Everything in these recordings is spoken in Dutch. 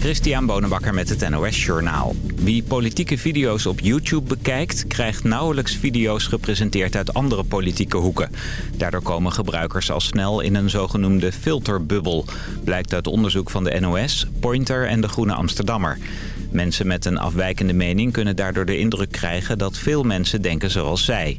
Christian Bonenbakker met het NOS Journaal. Wie politieke video's op YouTube bekijkt... krijgt nauwelijks video's gepresenteerd uit andere politieke hoeken. Daardoor komen gebruikers al snel in een zogenoemde filterbubbel. Blijkt uit onderzoek van de NOS, Pointer en de Groene Amsterdammer. Mensen met een afwijkende mening kunnen daardoor de indruk krijgen... dat veel mensen denken zoals zij.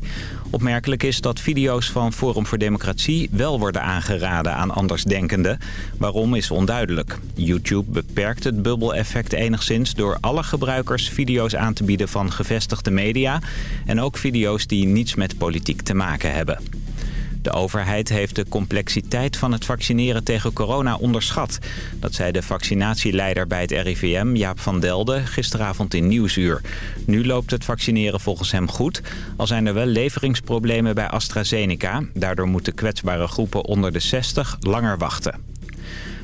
Opmerkelijk is dat video's van Forum voor Democratie wel worden aangeraden aan andersdenkenden. Waarom is onduidelijk. YouTube beperkt het bubbeleffect enigszins door alle gebruikers video's aan te bieden van gevestigde media... en ook video's die niets met politiek te maken hebben. De overheid heeft de complexiteit van het vaccineren tegen corona onderschat. Dat zei de vaccinatieleider bij het RIVM, Jaap van Delden, gisteravond in Nieuwsuur. Nu loopt het vaccineren volgens hem goed, al zijn er wel leveringsproblemen bij AstraZeneca. Daardoor moeten kwetsbare groepen onder de 60 langer wachten.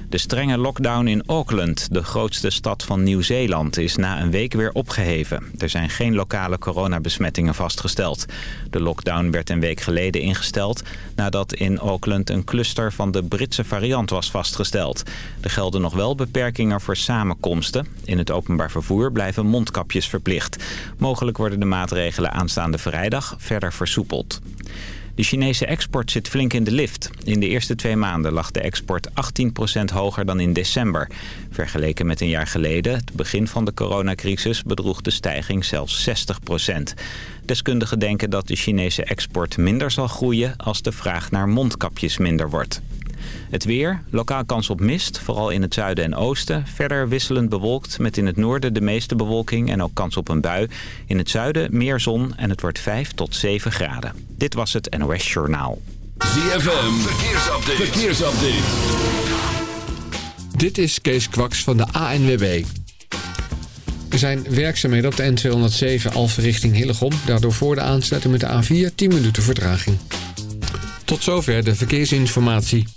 De strenge lockdown in Auckland, de grootste stad van Nieuw-Zeeland, is na een week weer opgeheven. Er zijn geen lokale coronabesmettingen vastgesteld. De lockdown werd een week geleden ingesteld nadat in Auckland een cluster van de Britse variant was vastgesteld. Er gelden nog wel beperkingen voor samenkomsten. In het openbaar vervoer blijven mondkapjes verplicht. Mogelijk worden de maatregelen aanstaande vrijdag verder versoepeld. De Chinese export zit flink in de lift. In de eerste twee maanden lag de export 18% hoger dan in december. Vergeleken met een jaar geleden, het begin van de coronacrisis, bedroeg de stijging zelfs 60%. Deskundigen denken dat de Chinese export minder zal groeien als de vraag naar mondkapjes minder wordt. Het weer, lokaal kans op mist, vooral in het zuiden en oosten. Verder wisselend bewolkt met in het noorden de meeste bewolking en ook kans op een bui. In het zuiden meer zon en het wordt 5 tot 7 graden. Dit was het NOS Journaal. ZFM, verkeersupdate. verkeersupdate. Dit is Kees Kwaks van de ANWB. Er zijn werkzaamheden op de N207 Alphen richting Hillegom. Daardoor voor de aansluiting met de A4 10 minuten vertraging. Tot zover de verkeersinformatie.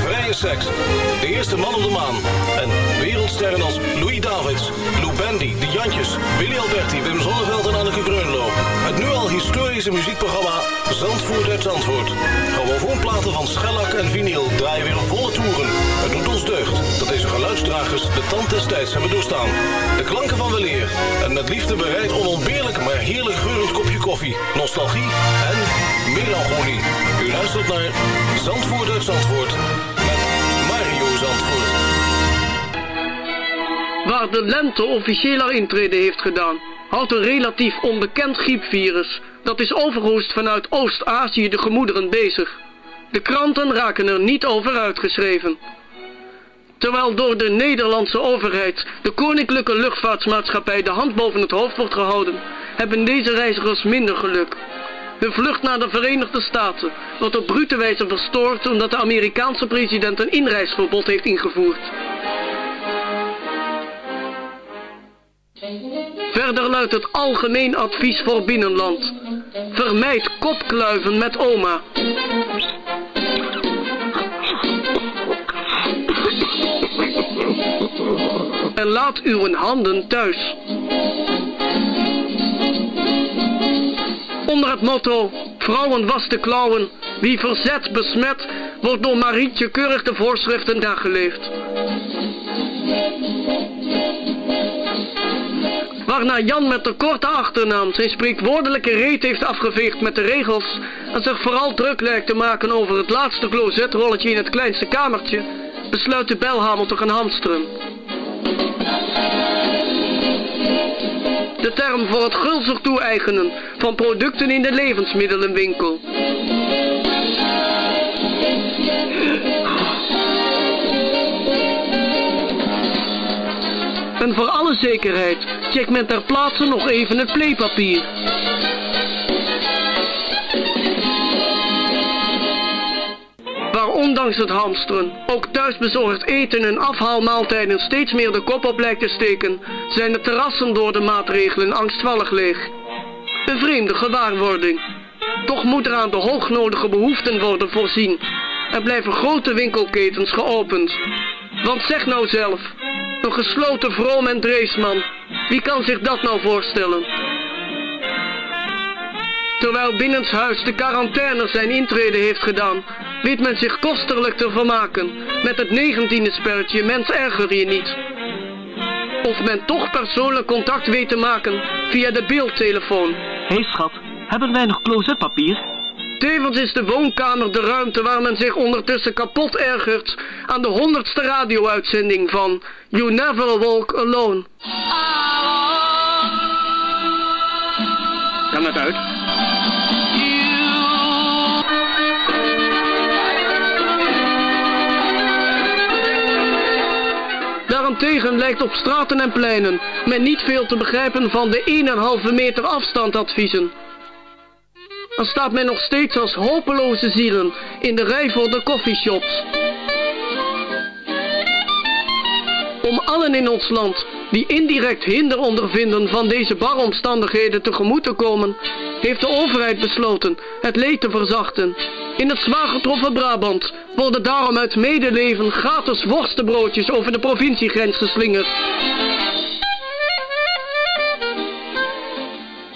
de eerste man op de maan... en wereldsterren als Louis Davids, Lou Bendy, De Jantjes, Willy Alberti, Wim Zonneveld en Anneke Greunlo. Het nu al historische muziekprogramma Zandvoort uit Zandvoort. Grammofoonplaten van schellak en vinyl draaien weer volle toeren. Het doet ons deugd dat deze geluidsdragers de tand des tijds hebben doorstaan. De klanken van weleer en met liefde bereid onontbeerlijk maar heerlijk geurend kopje koffie, nostalgie en melancholie. U luistert naar Zandvoort uit Zandvoort. Waar de lente officieel haar intrede heeft gedaan, houdt een relatief onbekend griepvirus. Dat is overhoest vanuit Oost-Azië de gemoederen bezig. De kranten raken er niet over uitgeschreven. Terwijl door de Nederlandse overheid de Koninklijke Luchtvaartmaatschappij de hand boven het hoofd wordt gehouden, hebben deze reizigers minder geluk. Hun vlucht naar de Verenigde Staten wordt op brute wijze verstoord omdat de Amerikaanse president een inreisverbod heeft ingevoerd. Verder luidt het algemeen advies voor binnenland. Vermijd kopkluiven met oma. En laat uw handen thuis. Onder het motto, vrouwen was de klauwen, wie verzet besmet, wordt door Marietje keurig de voorschriften nageleefd. Waarna Jan met de korte achternaam zijn spreekwoordelijke reet heeft afgeveegd met de regels en zich vooral druk lijkt te maken over het laatste closetrolletje in het kleinste kamertje, besluit de belhamel te gaan hamsteren. De term voor het gulzig toe-eigenen van producten in de levensmiddelenwinkel. En voor alle zekerheid check men ter plaatse nog even het playpapier. Waar ondanks het hamsteren ook thuisbezorgd eten en afhaalmaaltijden steeds meer de kop op lijkt te steken, zijn de terrassen door de maatregelen angstvallig leeg. Een vreemde gewaarwording. Toch moet er aan de hoognodige behoeften worden voorzien. Er blijven grote winkelketens geopend. Want zeg nou zelf, een gesloten vroom en dreesman, wie kan zich dat nou voorstellen? Terwijl binnenshuis de quarantaine zijn intrede heeft gedaan, weet men zich kostelijk te vermaken met het negentiende spelletje Mens erger je niet. Of men toch persoonlijk contact weet te maken via de beeldtelefoon. Hé hey schat, hebben wij nog close-up Tevens is de woonkamer de ruimte waar men zich ondertussen kapot ergert aan de honderdste radio-uitzending van You Never Walk Alone. Het uit? Daarentegen lijkt op straten en pleinen men niet veel te begrijpen van de 1,5 meter afstand adviezen. Dan staat men nog steeds als hopeloze zielen in de rij voor de koffieshops. Om allen in ons land die indirect hinder ondervinden van deze baromstandigheden tegemoet te komen, heeft de overheid besloten het leed te verzachten. In het zwaar getroffen Brabant worden daarom uit medeleven gratis worstenbroodjes over de provinciegrens geslingerd.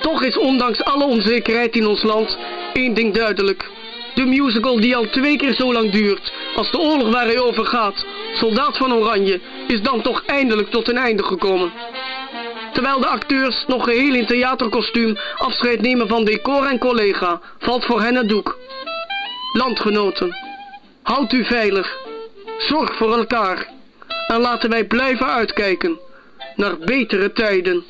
Toch is ondanks alle onzekerheid in ons land één ding duidelijk. De musical die al twee keer zo lang duurt als de oorlog waar hij over gaat, Soldaat van Oranje, is dan toch eindelijk tot een einde gekomen. Terwijl de acteurs nog geheel in theaterkostuum afscheid nemen van decor en collega, valt voor hen het doek. Landgenoten, houd u veilig, zorg voor elkaar en laten wij blijven uitkijken naar betere tijden.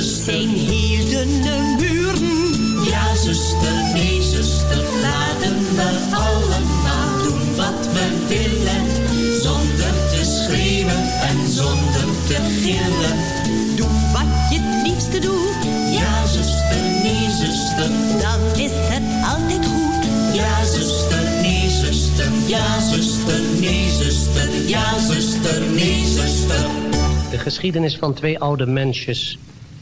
Zijn hielden de muren. Ja, zuster, nee, zuster, laten we allemaal doen wat we willen. Zonder te schreeuwen en zonder te gillen. Doe wat je het liefste doet. Ja, zuster, nee, zuster. Dan is het altijd goed. Ja, zuster, nee, zuster. Ja, zuster, nee, zuster. Ja, zuster, nee, zuster. De geschiedenis van twee oude mensjes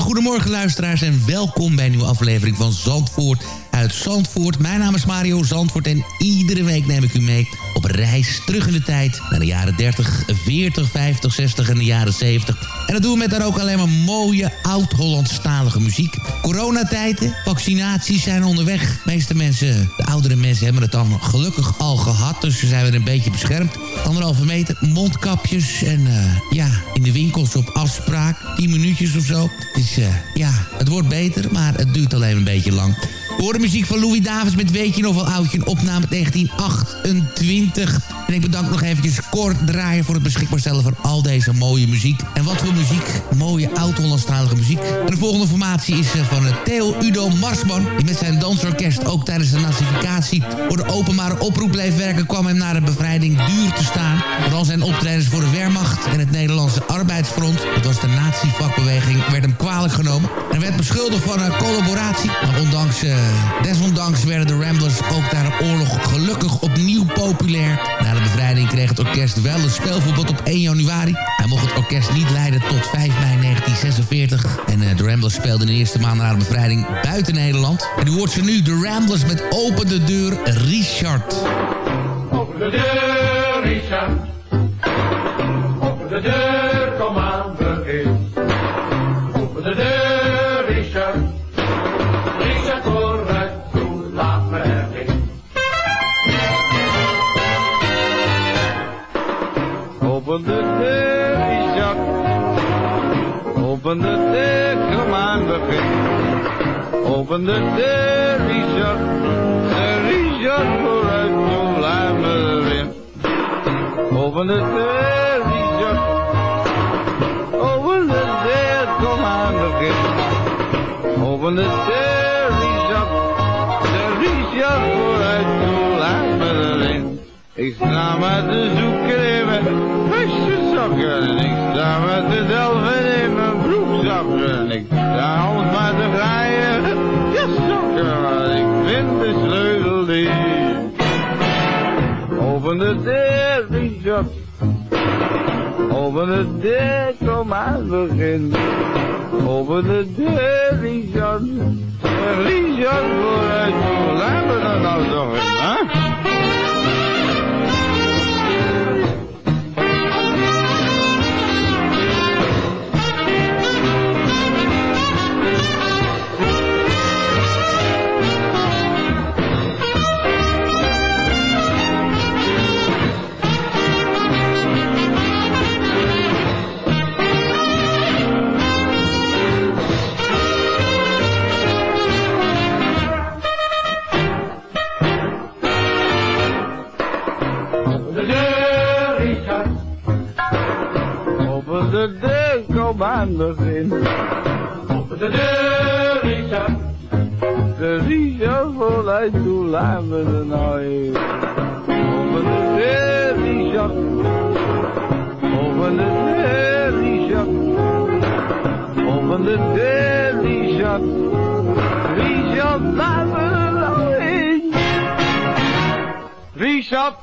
Goedemorgen luisteraars en welkom bij een nieuwe aflevering van Zandvoort uit Zandvoort. Mijn naam is Mario Zandvoort en iedere week neem ik u mee op reis terug in de tijd naar de jaren 30, 40, 50, 60 en de jaren 70. En dat doen we met daar ook alleen maar mooie oud-Hollandstalige muziek. Coronatijden, vaccinaties zijn onderweg. De meeste mensen, de oudere mensen hebben het dan gelukkig al gehad, dus ze zijn weer een beetje beschermd. Anderhalve meter, mondkapjes en eh, ja, in de winkels op afspraak, 10 minuutjes of zo. Dus ja, het wordt beter, maar het duurt alleen een beetje lang. We horen muziek van Louis Davids met Weet je nog wel oudje, een opname 1928. En ik bedank nog eventjes Kort Draaien voor het beschikbaar stellen van al deze mooie muziek. En wat voor muziek, mooie oud-Hollandstalige muziek. De volgende formatie is eh, van Theo Udo Marsman, die met zijn dansorkest ook tijdens de nazificatie voor de openbare oproep bleef werken, kwam hem naar de bevrijding duur te staan. Vooral zijn optredens voor de Wehrmacht en het Nederlandse Arbeidsfront, dat was de nazi-vakbeweging, werd hem kwalijk genomen. En werd beschuldigd van een collaboratie. Maar ondanks, desondanks werden de Ramblers ook na de oorlog gelukkig opnieuw populair. Na de bevrijding kreeg het orkest wel een speelverbod op 1 januari. Hij mocht het orkest niet leiden tot 5 mei 1946. En uh, de Ramblers speelden de eerste maand na de bevrijding buiten Nederland. En u hoort ze nu, de Ramblers met Open de Deur, Richard. Open de deur, Richard. Open de deur, Open de Richard. De Richard, vooruit, me erin. Open de Richard. Open de kom aan, begin. Open de deur, Richard. De Richard, vooruit, erin. Ik sta maar te zoeken in mijn ik sta met de delven in mijn broekzakken. En ik sta alles maar te. En ik vind de sleutel niet. Open de deur, Richard. Open de deur, kom aan begin. Open de deur. En Richard, vooruit, zijn we er nou toch in, hè? Deur, kom aan begin. Open de deur, Richard. De Richard vooruit, hoe laat we er nou? Open de deur, Richard. Open de deur, Richard. Open de deur, Richard. Richard, laat we er nou in? Richard,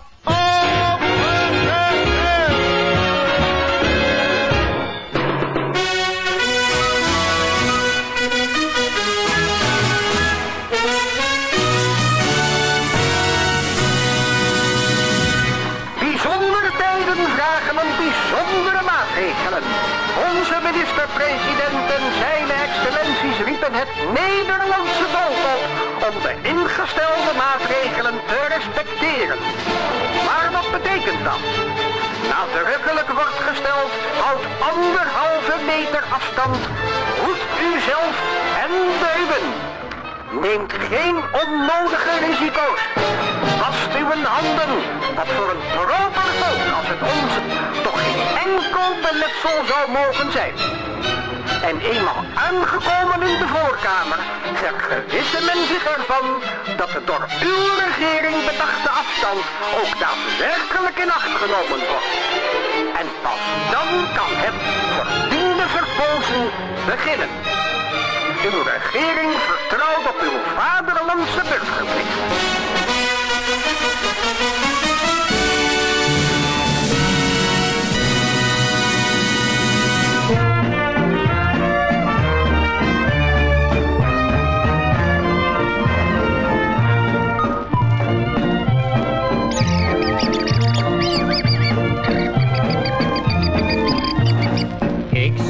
minister-president en zijn excellenties riepen het Nederlandse volk op om de ingestelde maatregelen te respecteren. Maar wat betekent dat? Nadrukkelijk wordt gesteld, houd anderhalve meter afstand, hoed uzelf en de. Neemt geen onnodige risico's. Wast uw handen, wat voor een proper volk als het onze toch geen enkel beletsel zou mogen zijn. En eenmaal aangekomen in de voorkamer, vergewisse men zich ervan dat de door uw regering bedachte afstand ook daadwerkelijk in acht genomen wordt. En pas dan kan het verdiende verpozen beginnen. Uw regering vertrouwt op uw vaderlandse burgerplicht.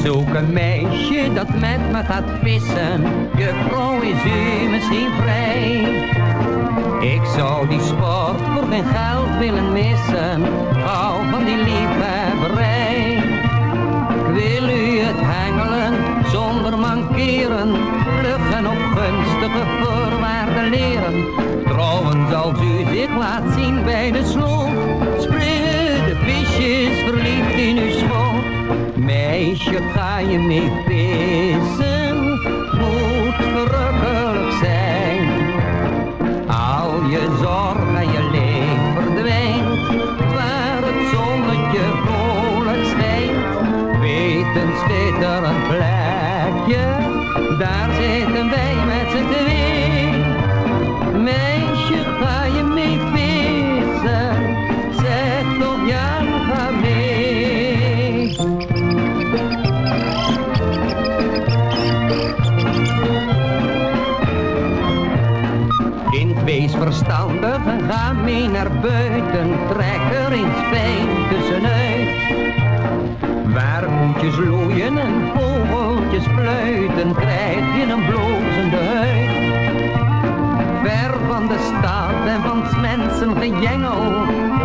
Zoek een meisje dat met me gaat vissen. Juffrouw, is u misschien vrij? Ik zou die sport voor geen geld willen missen. Hou van die liefhebberij. Ik wil u het hengelen zonder mankeren. Vlug en op gunstige voorwaarden leren. Trouwens, als u zich laat zien bij de sloot. Springen de visjes verliefd in uw schoot. Meisje, ga je mee vissen? Moet verrukkelijk zijn. Al je zorg en je leed verdwijnt. Waar het zonnetje vrolijk schijnt. Weet een plekje. Daar zitten wij met z'n twee. Ga mee naar buiten. Trek er eens fijn tussenuit. Waar koetjes loeien en vogeltjes fluiten, krijg je een blozende huid. Ver van de stad en van 's mensen gejengel,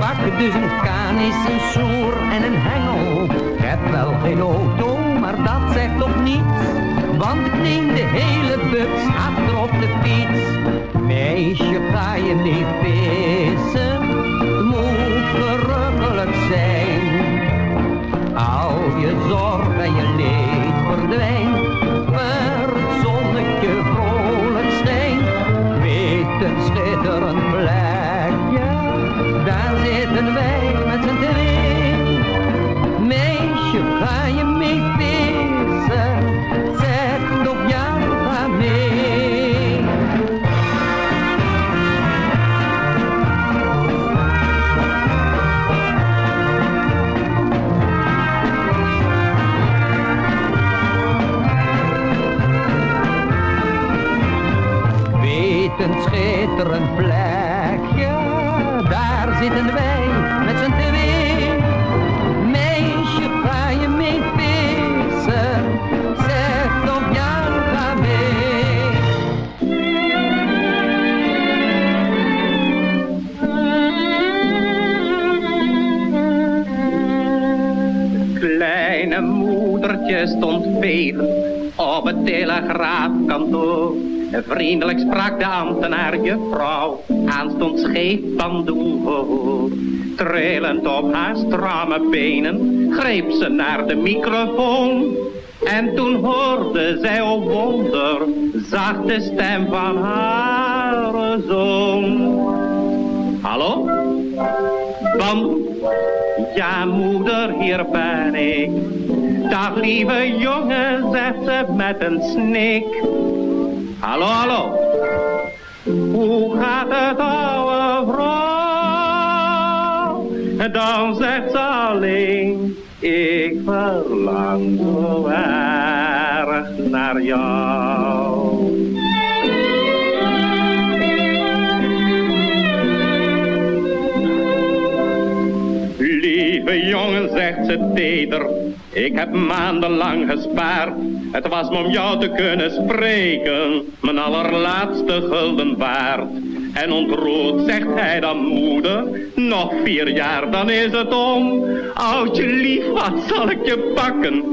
pak dus een kanis, een soer en een hengel. Ik heb wel geen auto, maar dat zegt toch niets, want neem de hele bus achter op de fiets. Meisje, ga je mee vissen? Moet verrukkelijk zijn. Al je zorg moedertje stond vegen op het telegraafkantoor. Vriendelijk sprak de ambtenaar juffrouw, aanstond scheef van doel. Trillend op haar stramme benen, greep ze naar de microfoon. En toen hoorde zij, oh wonder, zacht de stem van haar zoon. Hallo? Bam, ja moeder, hier ben ik. Dag lieve jongen, zegt ze met een snik. Hallo, hallo. Hoe gaat het, ouwe vrouw? Dan zegt ze alleen, ik verlang zo erg naar jou. Lieve jongen, zegt ze teder, ik heb maandenlang gespaard. Het was me om jou te kunnen spreken, mijn allerlaatste gulden waard. En ontroerd zegt hij dan moeder, nog vier jaar dan is het om. Oudje lief, wat zal ik je pakken,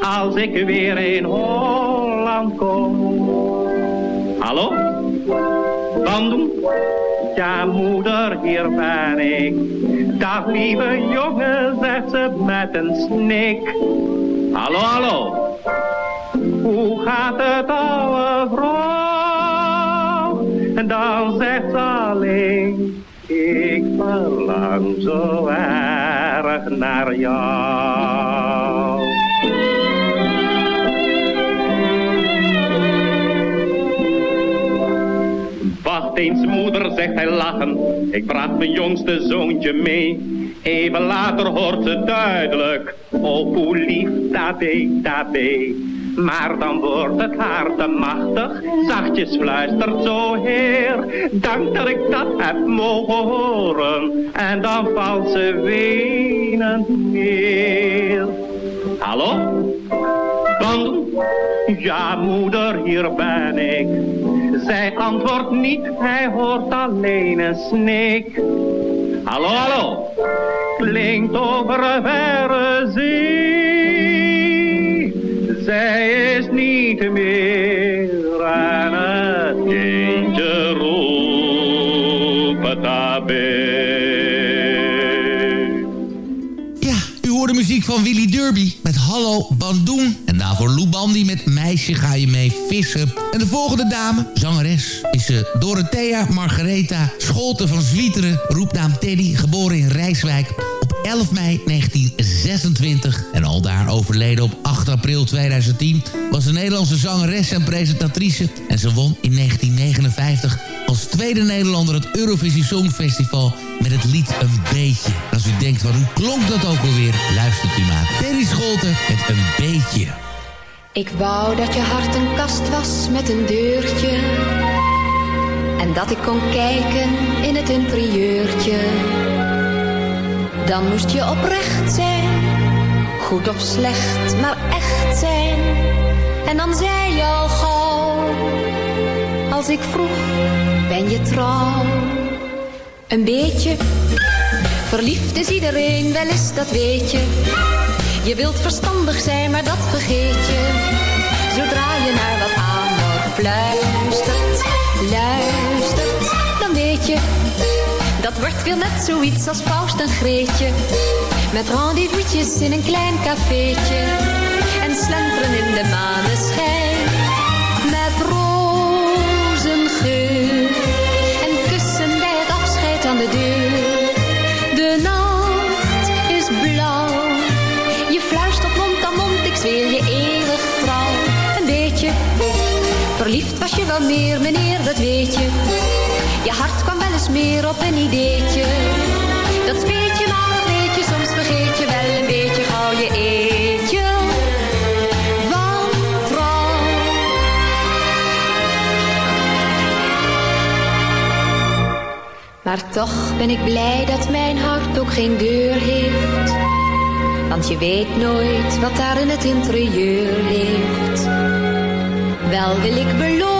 als ik weer in Holland kom. Hallo? Bandung? Ja moeder, hier ben ik. Dag lieve jongen, zegt ze met een snik. Hallo, hallo. Hoe gaat het ouwe vrouw? En dan zegt ze alleen, ik verlang zo erg naar jou. Zegt hij lachen, ik bracht mijn jongste zoontje mee. Even later hoort ze duidelijk, oh hoe lief tabé, tabé. Maar dan wordt het haar te machtig, zachtjes fluistert zo heer. Dank dat ik dat heb mogen horen, en dan valt ze wenend neer. Hallo? Dan, ja moeder, hier ben ik. Zij antwoordt niet, hij hoort alleen een snik. Hallo, hallo, klinkt over een verre zee. Zij is niet meer aan het kindje roepen Ja, u hoorde muziek van Willy Derby met Hallo Bandoen. Lou Bandy met Meisje ga je mee vissen. En de volgende dame, zangeres, is uh, Dorothea Margaretha Scholte van Zwieteren. Roepnaam Teddy, geboren in Rijswijk op 11 mei 1926. En al daar overleden op 8 april 2010 was een Nederlandse zangeres en presentatrice. En ze won in 1959 als tweede Nederlander het Eurovisie Songfestival met het lied Een Beetje. Als u denkt, van hoe klonk dat ook alweer? Luistert u maar. Terry Scholten met Een Beetje. Ik wou dat je hart een kast was met een deurtje. En dat ik kon kijken in het interieurtje. Dan moest je oprecht zijn. Goed of slecht, maar echt zijn. En dan zei je al gauw. Als ik vroeg, ben je trouw? Een beetje. Verliefd is iedereen, wel eens, dat weet je. Je wilt verstandig zijn, maar dat vergeet je. Zodra je naar wat amor fluistert, luistert, dan weet je. Dat wordt weer net zoiets als Faust en Greetje. Met rendezvous'tjes in een klein cafeetje. En slenteren in de maneschijn. Wel meer, meneer, dat weet je. Je hart kwam wel eens meer op een ideetje. Dat speet je maar nog weet je, soms vergeet je wel een beetje gauw je eetje. Van trouw. Maar toch ben ik blij dat mijn hart ook geen deur heeft. Want je weet nooit wat daar in het interieur leeft. Wel wil ik beloven,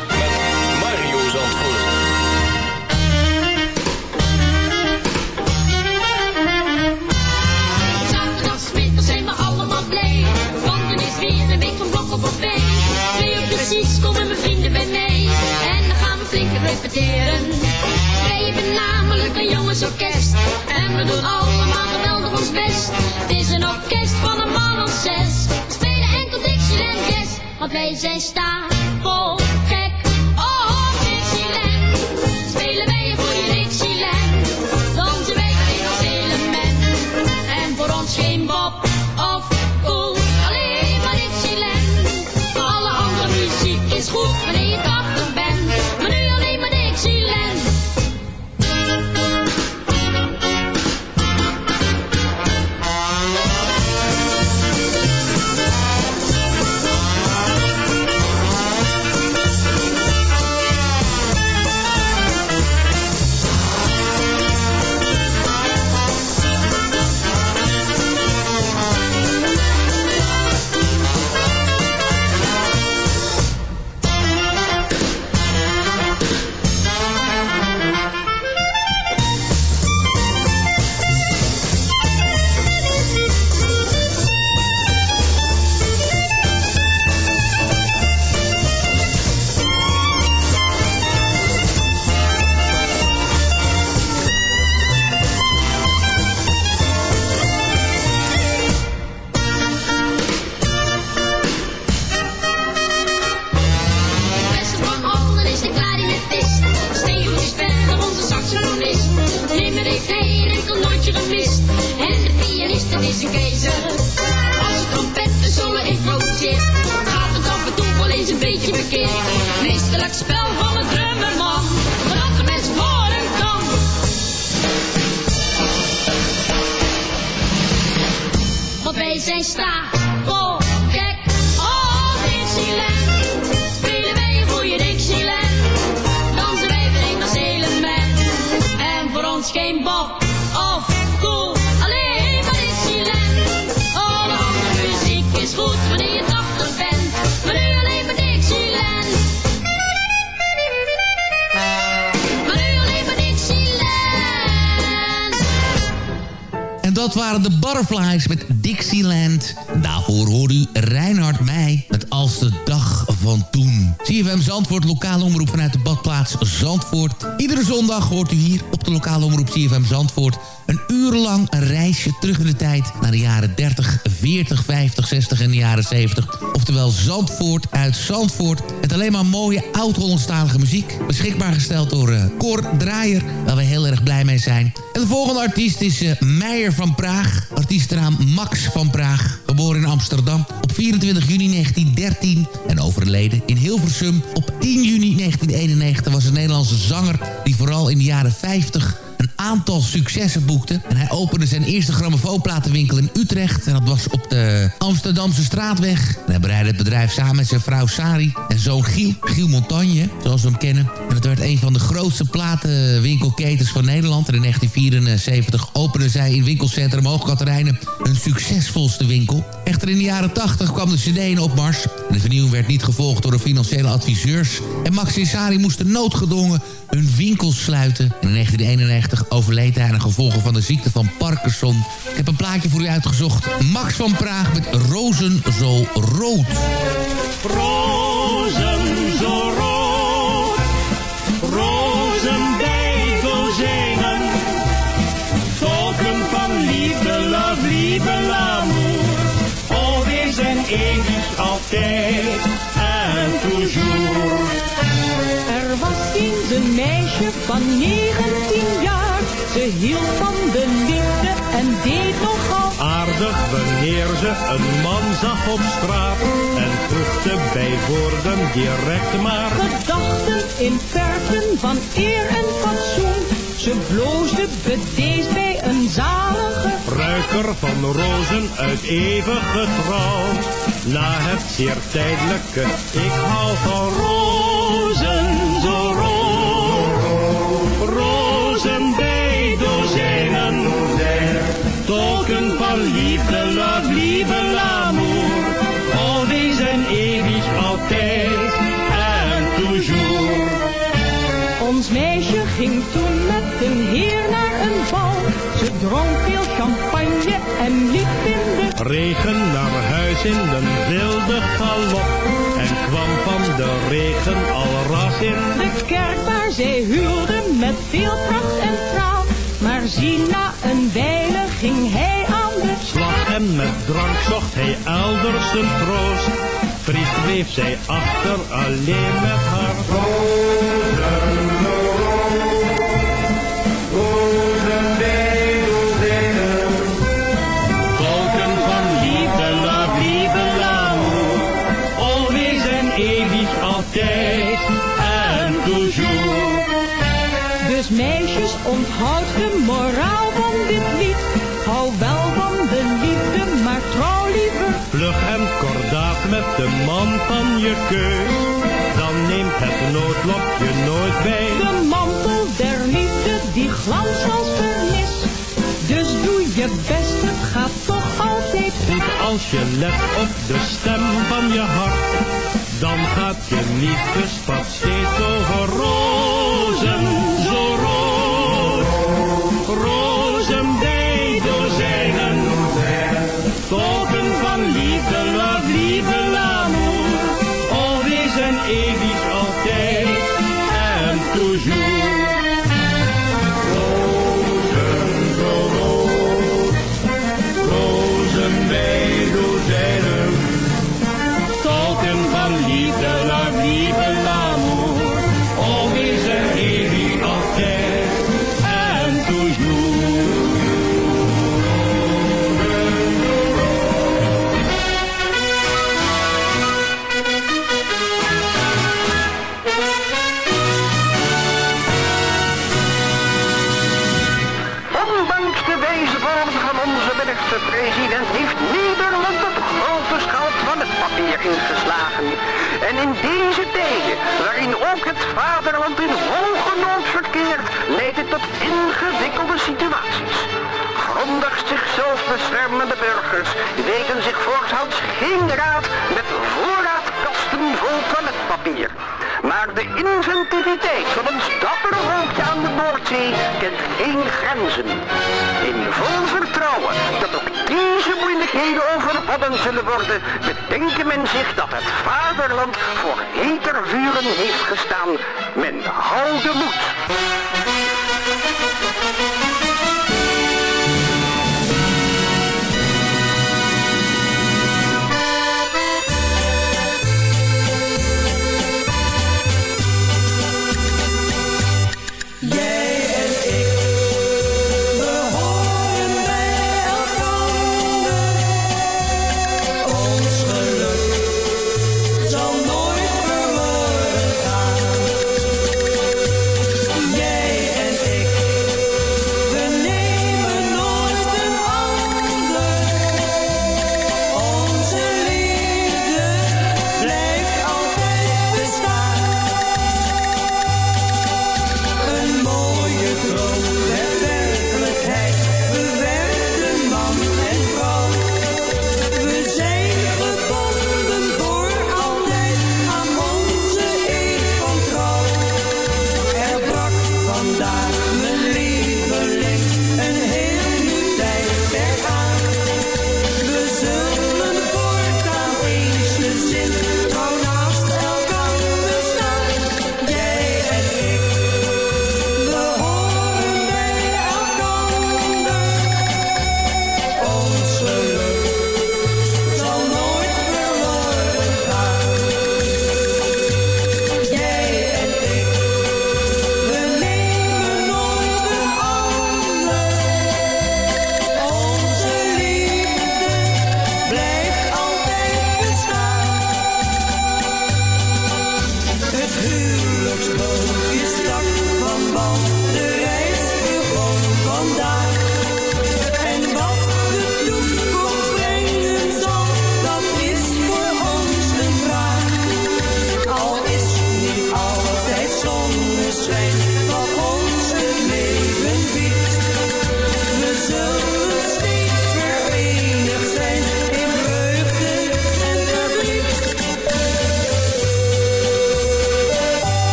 Wij hebben namelijk een jongensorkest. En we doen allemaal geweldig ons best. Het is een orkest van een man of zes. We spelen enkel Dixieland Jazz. Want wij zijn stapel met Dixieland. Daarvoor hoorde u Reinhard Meij met Als de Dag van Toen. CFM Zandvoort, lokale omroep vanuit de badplaats Zandvoort. Iedere zondag hoort u hier op de lokale omroep CFM Zandvoort... een uur lang een reisje terug in de tijd naar de jaren 30, 40, 50, 60 en de jaren 70. Oftewel Zandvoort uit Zandvoort. Met alleen maar mooie oud-Hollandstalige muziek. Beschikbaar gesteld door eh, Cor Draaier, waar we heel erg blij mee zijn. En de volgende artiest is eh, Meijer van Praag. Artiestenaam Max van Praag. Geboren in Amsterdam op 24 juni 1913 en overleden in Hilversum op 10 juni 1991 was een Nederlandse zanger die vooral in de jaren 50 een aantal successen boekte. En hij opende zijn eerste grammofoonplatenwinkel in Utrecht. En dat was op de Amsterdamse straatweg. En hij bereidde het bedrijf samen met zijn vrouw Sari en zoon Giel. Giel Montagne, zoals we hem kennen. En het werd een van de grootste platenwinkelketens van Nederland. En in 1974 opende zij in winkelcentrum Hoogkaterijnen een succesvolste winkel. Echter in de jaren 80 kwam de cd in opmars. De vernieuwing werd niet gevolgd door de financiële adviseurs. En Max Sari moesten noodgedwongen hun winkels sluiten. En in 1991 overleed hij aan de gevolgen van de ziekte van Parkinson. Ik heb een plaatje voor u uitgezocht. Max van Praag met Rozen zo rood. Rozen altijd en toujours. Er was eens een meisje van 19 jaar. Ze hield van de liefde en deed nogal Aardig wanneer ze een man zag op straat en voegde bij woorden direct maar. gedachten in perken van eer en fatsoen. Ze bloosde bedeesd bij een zalige Ruiker van rozen uit eeuwige trouw. Na het zeer tijdelijke, ik hou van rozen, zo rood. Rozen bij dozijnen, token van liefde, love, lieve l'amour. Always en eeuwig, altijd en toujours. Ons meisje ging toen met een heer naar een bal. Ze dronk veel champagne en liep in de Regen in een wilde galop. En kwam van de regen al ras in. de kerk waar zij huwde met veel pracht en trouw. Maar zie na een wijle ging hij aan de Slag en met drank zocht hij elders zijn troost. Triest bleef zij achter alleen met haar Tolken de man van je keus. Dan neemt het noodlotje nooit bij. De mantel der liefde, die glans als vernis. Dus doe je best, het gaat toch altijd Goed als je let op de stem van je hart. Dan gaat je liefdespad steeds over ingeslagen. En in deze tijden, waarin ook het vaderland in hoge nood verkeert, leidt het tot ingewikkelde situaties. Grondig zichzelf beschermende burgers weten zich voortouds geen raad met voorraadkasten vol toiletpapier. Maar de inventiviteit van ons dappere volkje aan de Noordzee kent geen grenzen. In vol vertrouwen dat ook deze moeilijkheden overwonnen zullen worden, bedenken men zich dat het vaderland voor heter vuren heeft gestaan. Men houde moed.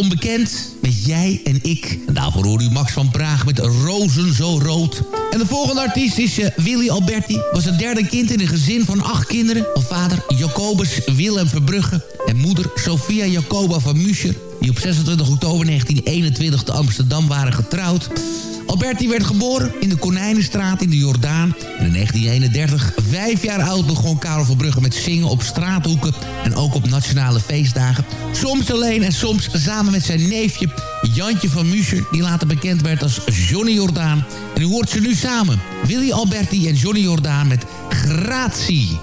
Onbekend met Jij en Ik. Daarvoor hoorde u Max van Praag met Rozen zo rood. En de volgende artiest is uh, Willy Alberti. Was het derde kind in een gezin van acht kinderen. Van vader Jacobus Willem Verbrugge en moeder Sophia Jacoba van Muscher... die op 26 oktober 1921 te Amsterdam waren getrouwd... Alberti werd geboren in de Konijnenstraat in de Jordaan. In 1931, vijf jaar oud, begon Karel Verbrugge met zingen op straathoeken... en ook op nationale feestdagen. Soms alleen en soms samen met zijn neefje Jantje van Muscher... die later bekend werd als Johnny Jordaan. En u hoort ze nu samen. Willy Alberti en Johnny Jordaan met Gratie.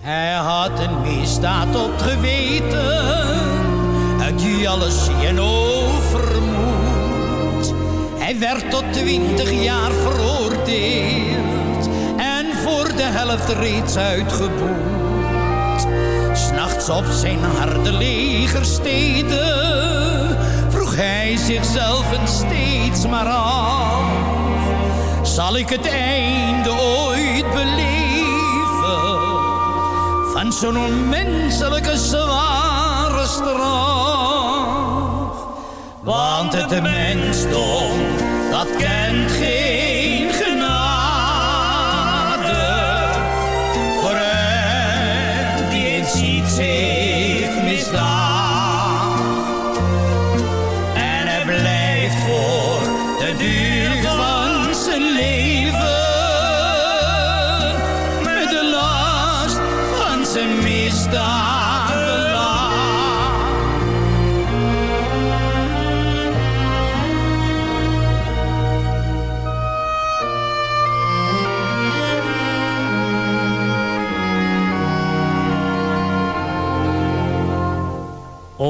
Hij had een misdaad op het geweten... uit alles en overmoed. Hij werd tot twintig jaar veroordeeld... de helft reeds uitgeboet. S'nachts op zijn harde legersteden... vroeg hij zichzelf en steeds maar af... zal ik het einde ooit beleven... van zo'n onmenselijke zware straf. Want het mensdom, dat kent geen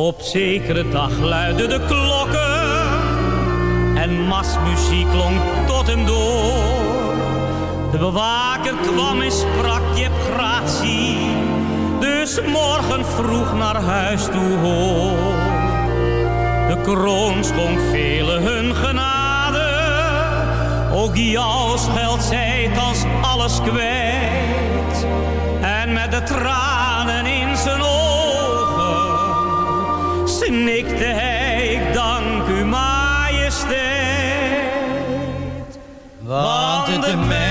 Op zekere dag luidden de klokken en masmuziek klonk tot hem door. De bewaker kwam en sprak, je gratie, dus morgen vroeg naar huis toe hoor. De kroon schonk velen hun genade, ook jou scheldt zij als alles kwijt. En met de tranen in zijn ogen snikte hij, ik dank u majesteit. Want het mensdom,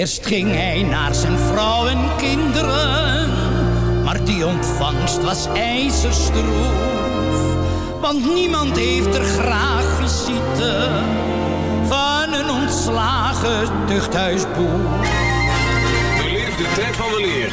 Eerst ging hij naar zijn vrouw en kinderen, maar die ontvangst was ijzerstroef. Want niemand heeft er graag visite van een ontslagen tuchthuisboer. Beleef de tijd van weleer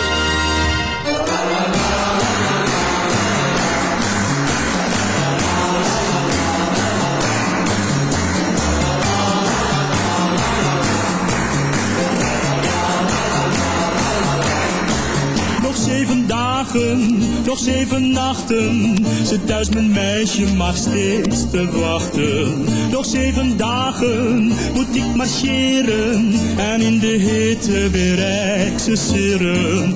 zeven dagen, nog zeven nachten. Zit thuis mijn meisje mag steeds te wachten. Nog zeven dagen moet ik marcheren en in de hitte weer exerceren.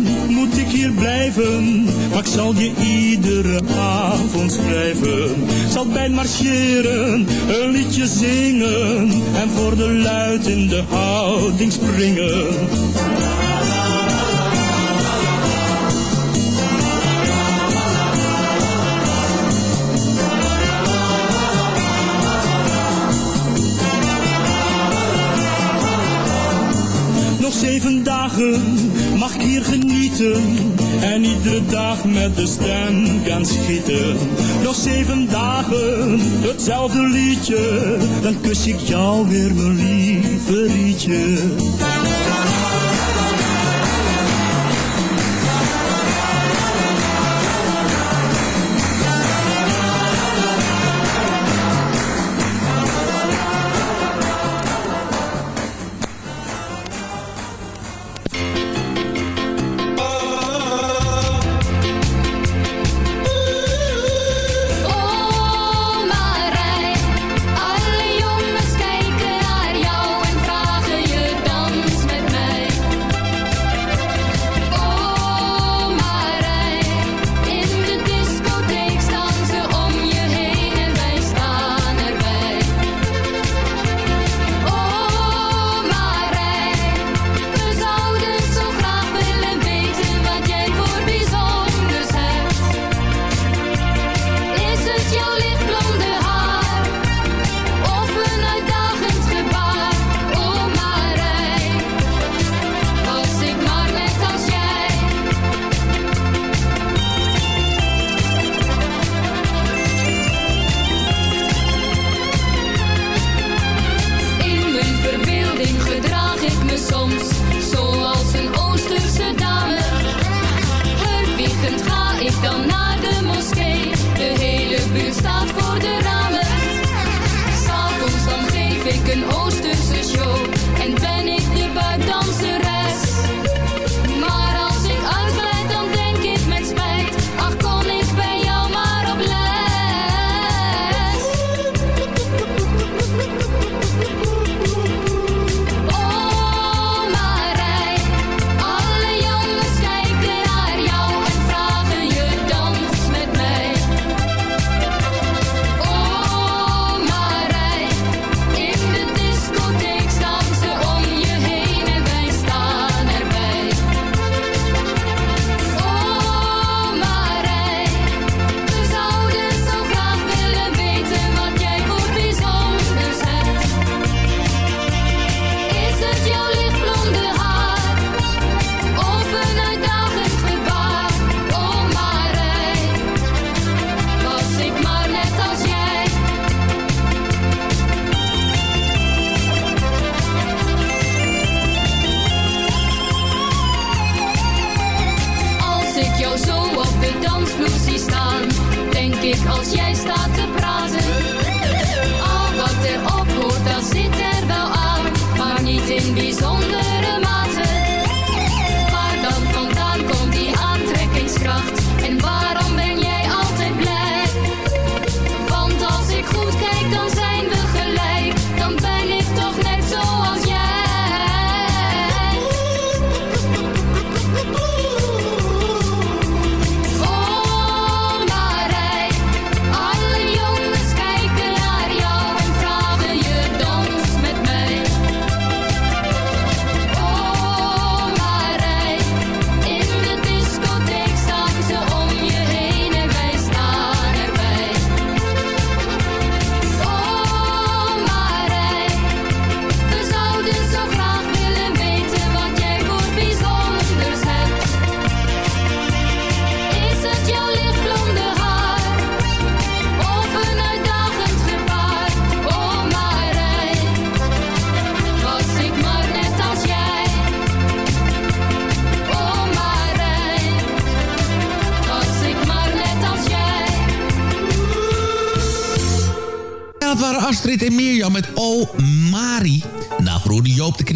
blijven, maar ik zal je iedere avond schrijven. Zal bij marcheren, een liedje zingen en voor de luid in de houding springen. Nog zeven dagen mag hier genieten en iedere dag met de stem gaan schieten. Nog zeven dagen, hetzelfde liedje, dan kus ik jou weer mijn lieve rietje.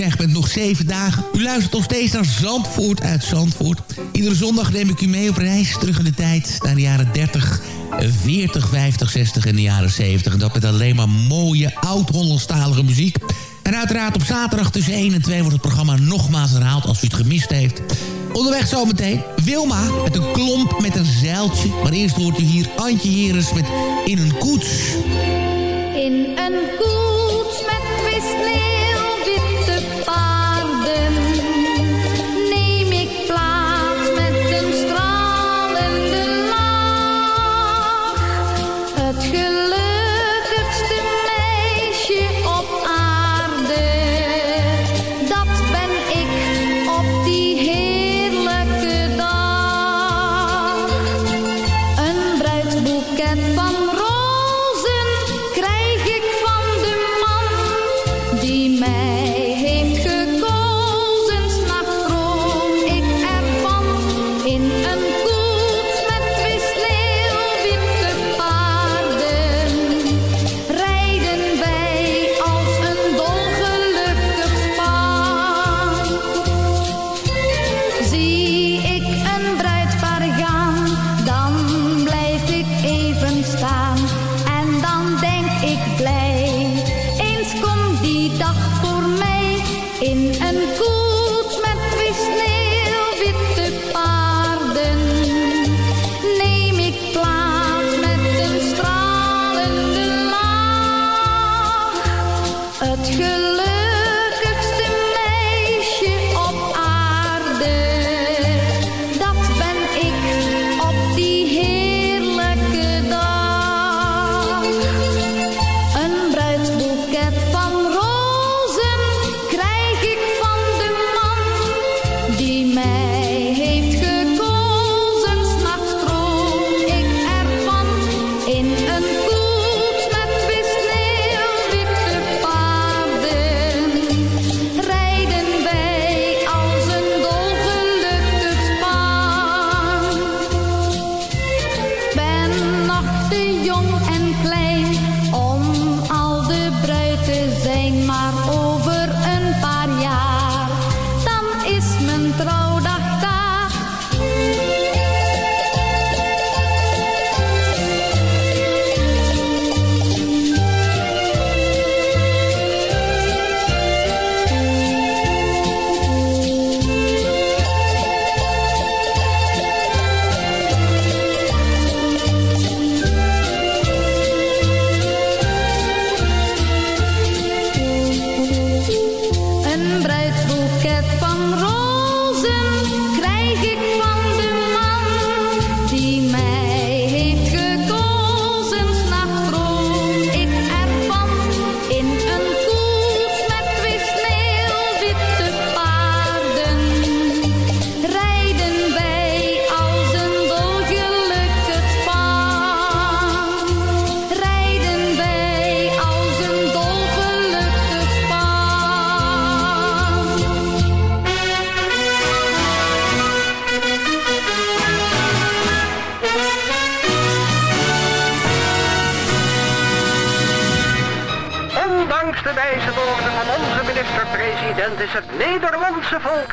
Knecht met nog zeven dagen. U luistert nog steeds naar Zandvoort uit Zandvoort. Iedere zondag neem ik u mee op reis terug in de tijd... naar de jaren 30, 40, 50, 60 en de jaren 70. En dat met alleen maar mooie, oud-Hollandstalige muziek... En uiteraard op zaterdag tussen 1 en 2 wordt het programma nogmaals herhaald als u het gemist heeft. Onderweg zometeen Wilma met een klomp met een zeiltje. Maar eerst hoort u hier Antje Heres met In een koets. In een koets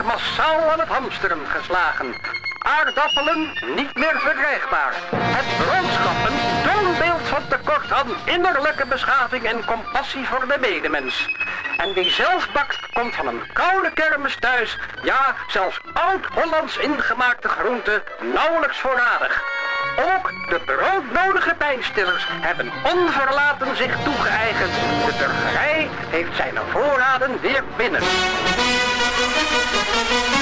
Massaal aan het hamsteren geslagen. Aardappelen niet meer verkrijgbaar. Het broodschap een toonbeeld van tekort aan innerlijke beschaving en compassie voor de medemens. En wie zelf bakt, komt van een koude kermis thuis. Ja, zelfs oud-Hollands ingemaakte groenten nauwelijks voorradig. Ook de broodnodige pijnstillers hebben onverlaten zich toegeëigend. De burgerij heeft zijn voorraden weer binnen. Thank you.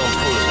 Zandvoort.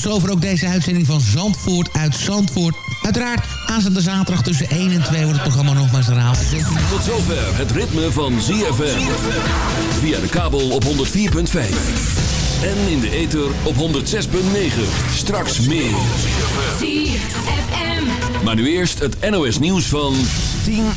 Tot zover ook deze uitzending van Zandvoort uit Zandvoort. Uiteraard, aanstaande zaterdag tussen 1 en 2 wordt het programma nogmaals herhaald. Tot zover het ritme van ZFM. Via de kabel op 104.5. En in de ether op 106.9. Straks meer. Maar nu eerst het NOS nieuws van 10 uur.